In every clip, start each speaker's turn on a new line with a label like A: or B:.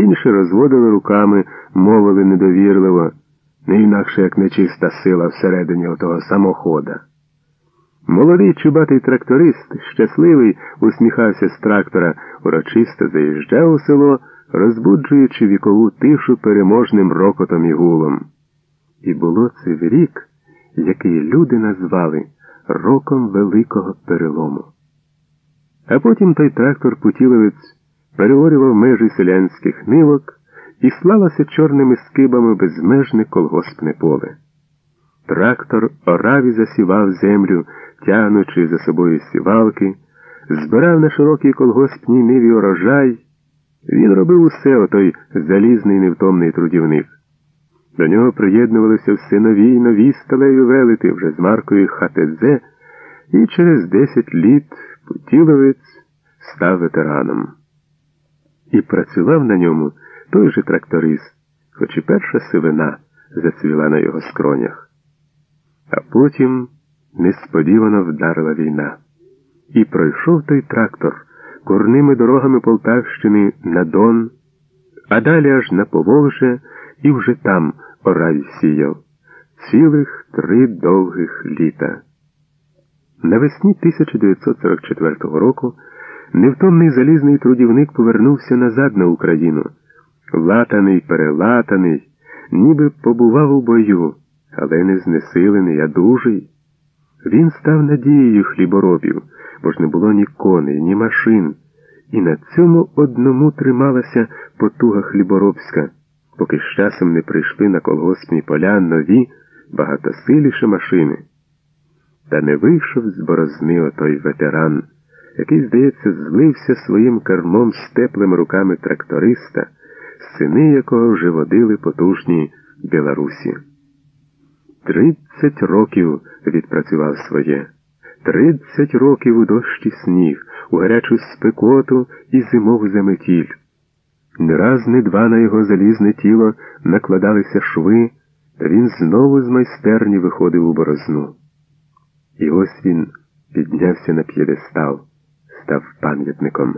A: Інші розводили руками, мовили недовірливо, не інакше як нечиста сила всередині отого самохода. Молодий чубатий тракторист, щасливий, усміхався з трактора, урочисто заїжджав у село, розбуджуючи вікову тишу переможним рокотом і гулом. І було це в рік, який люди назвали роком великого перелому. А потім той трактор путіловець переорював межі селянських нивок і слалося чорними скибами безмежне колгоспне поле. Трактор ораві засівав землю, тягнучи за собою сівалки, збирав на широкій колгоспній ниві урожай. Він робив усе отой залізний невтомний трудівник. До нього приєднувалися все нові й нові сталеві велети вже з маркою ХТЗ, і через десять літ Путіловець став ветераном. І працював на ньому той же тракторист, хоч і перша сивина зацвіла на його скронях. А потім несподівано вдарила війна. І пройшов той трактор курними дорогами Полтавщини на Дон, а далі аж на Поволжя і вже там орай сіяв цілих три довгих літа. Навесні 1944 року невтомний залізний трудівник повернувся назад на Україну, латаний, перелатаний, ніби побував у бою, але не знесилений, а дужий. Він став надією хліборобів, бо ж не було ні коней, ні машин, і на цьому одному трималася потуга хліборобська, поки з часом не прийшли на колгоспні поля нові, багатосиліші машини. Та не вийшов з борозни отой ветеран, який, здається, злився своїм кермом з теплими руками тракториста, сини якого вже водили потужні Білорусі. Тридцять років відпрацював своє, тридцять років у дощі сніг, у гарячу спекоту і зимову заметіль. Не раз, не два на його залізне тіло накладалися шви, та він знову з майстерні виходив у борозну. І ось він піднявся на п'єдестал, став пам'ятником.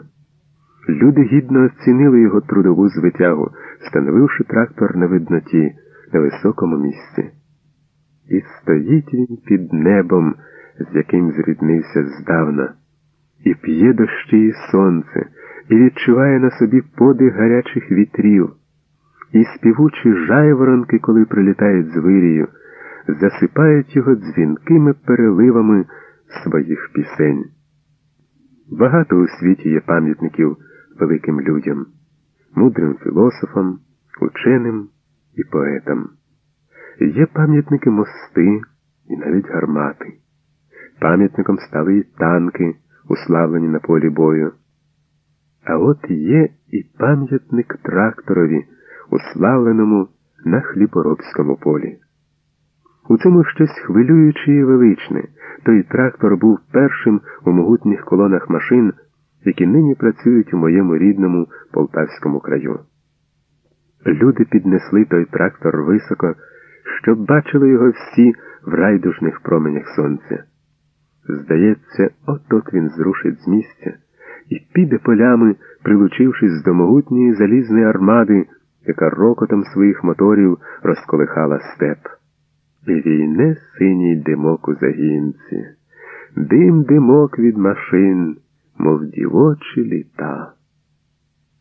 A: Люди гідно оцінили його трудову звитягу, встановивши трактор на видноті на високому місці. І стоїть він під небом, з яким зріднився здавна, і п'є дощі і сонце, і відчуває на собі подих гарячих вітрів, і співучі жайворонки, коли прилітають з вирію засипають його дзвінкими переливами своїх пісень. Багато у світі є пам'ятників великим людям, мудрим філософам, ученим і поетам. Є пам'ятники мости і навіть гармати. Пам'ятником стали і танки, уславлені на полі бою. А от є і пам'ятник тракторові, уславленому на хліборобському полі. У цьому щось хвилююче і величне. Той трактор був першим у могутніх колонах машин, які нині працюють у моєму рідному полтавському краю. Люди піднесли той трактор високо, щоб бачили його всі в райдужних променях сонця. Здається, от-от він зрушить з місця і піде полями, прилучившись до могутньої залізної армади, яка рокотом своїх моторів розколихала степ. Війне синій димок у загінці, дим димок від машин, мов дівочі літа.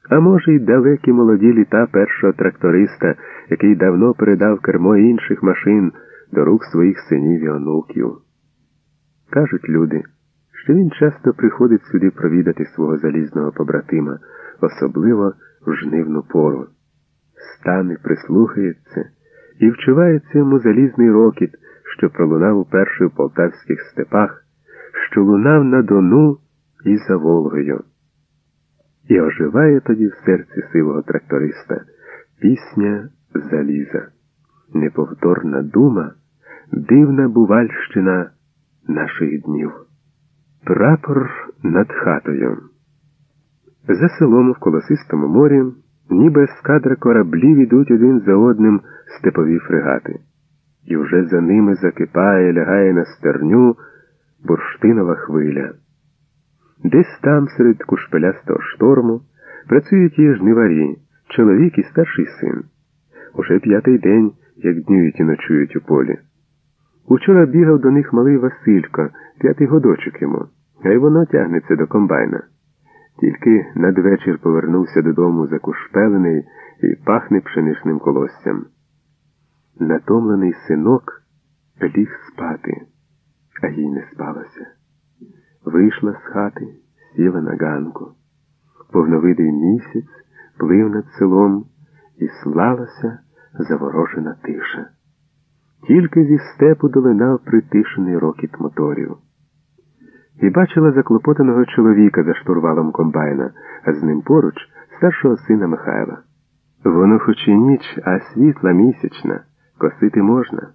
A: А може, й далекі молоді літа першого тракториста, який давно передав кермо інших машин до рук своїх синів і онуків. Кажуть люди, що він часто приходить сюди провідати свого залізного побратима, особливо в жнивну пору. Стане, прислухається і вчувається йому залізний рокіт, що пролунав уперше в полтавських степах, що лунав на Дону і за Волгою. І оживає тоді в серці сивого тракториста пісня заліза, неповторна дума, дивна бувальщина наших днів. Прапор над хатою. За селом в колосистому морі, ніби ескадра кораблів ідуть один за одним степові фрегати, і вже за ними закипає, лягає на стерню бурштинова хвиля. Десь там, серед кушпелястого шторму, працюють її жниварі, чоловік і старший син. Уже п'ятий день, як днюють і ночують у полі. Учора бігав до них малий Василько, п'ятий годочок йому, а й воно тягнеться до комбайна. Тільки надвечір повернувся додому закушпелений і пахне пшеничним колоссям. Натомлений синок ліг спати, а їй не спалося. Вийшла з хати, сіла на ганку. Повновидий місяць плив над селом і слалася заворожена тиша. Тільки зі степу долинав притишений рокіт моторів. І бачила заклопотаного чоловіка за штурвалом комбайна, а з ним поруч старшого сина Михайла. Воно хоч і ніч, а світла місячна, косити можна.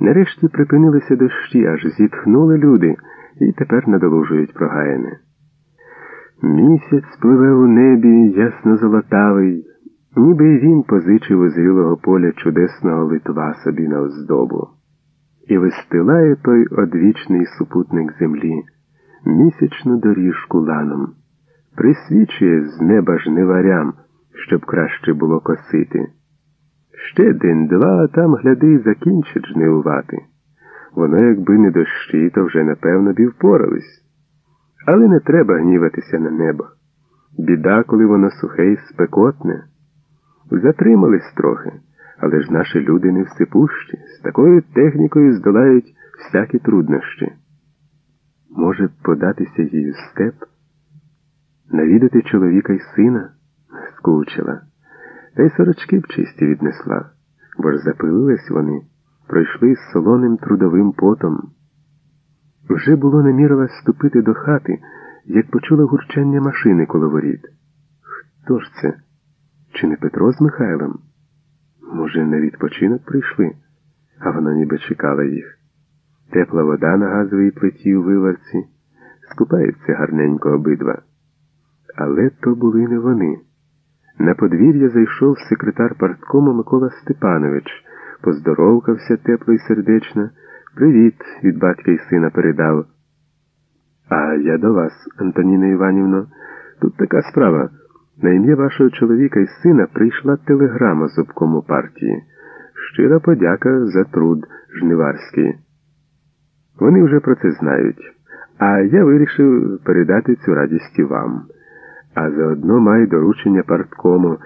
A: Нарешті припинилися дощі, аж зітхнули люди і тепер надолужують прогаяне. Місяць пливе у небі ясно золотавий, ніби й він позичив у зрілого поля чудесного литва собі на оздобу. Вистилає той одвічний супутник землі, місячну доріжку ланом, присвічує з неба жниварям, щоб краще було косити. Ще день-два, а там, гляди, закінчить жнивувати. Воно, якби не дощі, то вже, напевно, б впорались. Але не треба гніватися на небо. Біда, коли воно сухе і спекотне. Затримались трохи, але ж наші люди не всипущі, з такою технікою здолають всякі труднощі. Може податися їй у степ, навідати чоловіка й сина скучила, та й сорочки б чисті віднесла, бо ж запилились вони, пройшли з солоним трудовим потом. Вже було намірилась ступити до хати, як почула гурчання машини коло воріт. Хто ж це? Чи не Петро з Михайлом? Може, на відпочинок прийшли, а вона ніби чекала їх. Тепла вода на газовій плиті у виварці, скупаються гарненько обидва. Але то були не вони. На подвір'я зайшов секретар парткому Микола Степанович, поздоровкався тепло й сердечно. Привіт від батька й сина передав. А я до вас, Антоніна Іванівно. Тут така справа. На ім'я вашого чоловіка і сина прийшла телеграма з обкому партії. Щира подяка за труд жниварський. Вони вже про це знають. А я вирішив передати цю радість вам. А заодно маю доручення парткому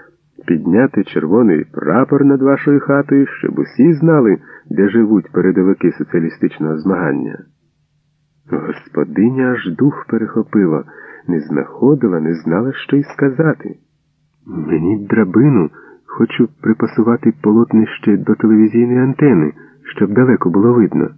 A: підняти червоний прапор над вашою хатою, щоб усі знали, де живуть передовики соціалістичного змагання. Господиня аж дух перехопила, не знаходила, не знала, що й сказати. Мені драбину, хочу припасувати полотнище до телевізійної антени, щоб далеко було видно.